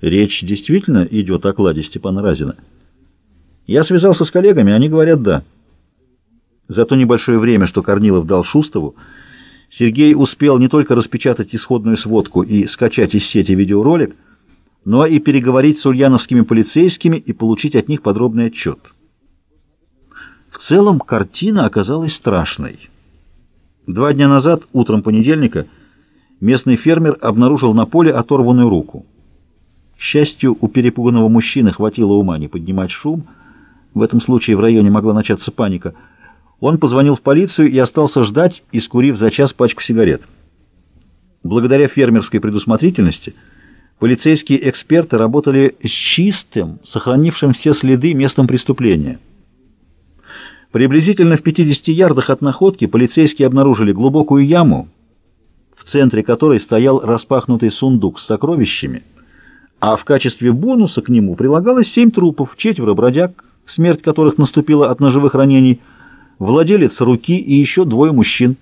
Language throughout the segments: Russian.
Речь действительно идет о кладе Степана Разина. Я связался с коллегами, они говорят «да». За то небольшое время, что Корнилов дал Шустову, Сергей успел не только распечатать исходную сводку и скачать из сети видеоролик, но и переговорить с ульяновскими полицейскими и получить от них подробный отчет. В целом картина оказалась страшной. Два дня назад, утром понедельника, местный фермер обнаружил на поле оторванную руку. К счастью, у перепуганного мужчины хватило ума не поднимать шум. В этом случае в районе могла начаться паника. Он позвонил в полицию и остался ждать, искурив за час пачку сигарет. Благодаря фермерской предусмотрительности полицейские эксперты работали с чистым, сохранившим все следы местом преступления. Приблизительно в 50 ярдах от находки полицейские обнаружили глубокую яму, в центре которой стоял распахнутый сундук с сокровищами, а в качестве бонуса к нему прилагалось семь трупов, четверо бродяг, смерть которых наступила от ножевых ранений, владелец руки и еще двое мужчин.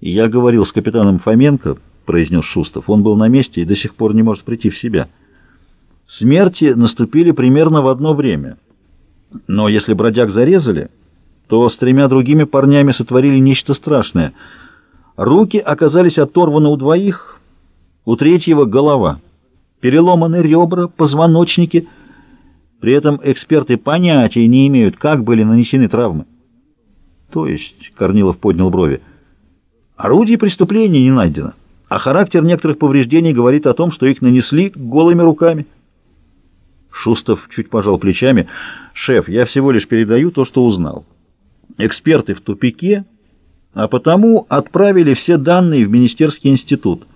«Я говорил с капитаном Фоменко», — произнес Шустов. «Он был на месте и до сих пор не может прийти в себя. Смерти наступили примерно в одно время». Но если бродяг зарезали, то с тремя другими парнями сотворили нечто страшное. Руки оказались оторваны у двоих, у третьего — голова. Переломаны ребра, позвоночники. При этом эксперты понятия не имеют, как были нанесены травмы. То есть, Корнилов поднял брови, орудие преступления не найдено, а характер некоторых повреждений говорит о том, что их нанесли голыми руками. Шустов чуть пожал плечами. «Шеф, я всего лишь передаю то, что узнал. Эксперты в тупике, а потому отправили все данные в Министерский институт».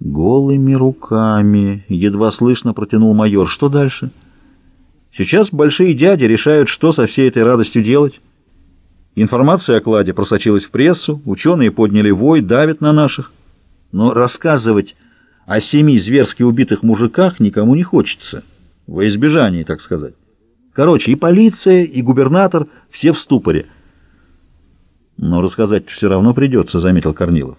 «Голыми руками», — едва слышно протянул майор. «Что дальше?» «Сейчас большие дяди решают, что со всей этой радостью делать». Информация о кладе просочилась в прессу, ученые подняли вой, давят на наших. Но рассказывать о семи зверски убитых мужиках никому не хочется во избежание, так сказать. Короче, и полиция, и губернатор все в ступоре. Но рассказать все равно придется, заметил Корнилов.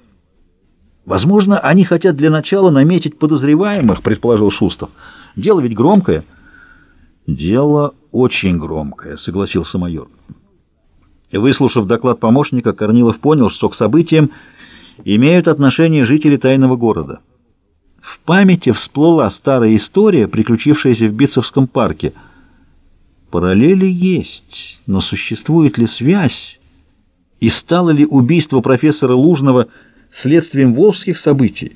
Возможно, они хотят для начала наметить подозреваемых, предположил Шустов. Дело ведь громкое. Дело очень громкое, согласился майор. Выслушав доклад помощника, Корнилов понял, что к событиям имеют отношение жители тайного города. В памяти всплыла старая история, приключившаяся в Битцевском парке. Параллели есть, но существует ли связь? И стало ли убийство профессора Лужного следствием волжских событий?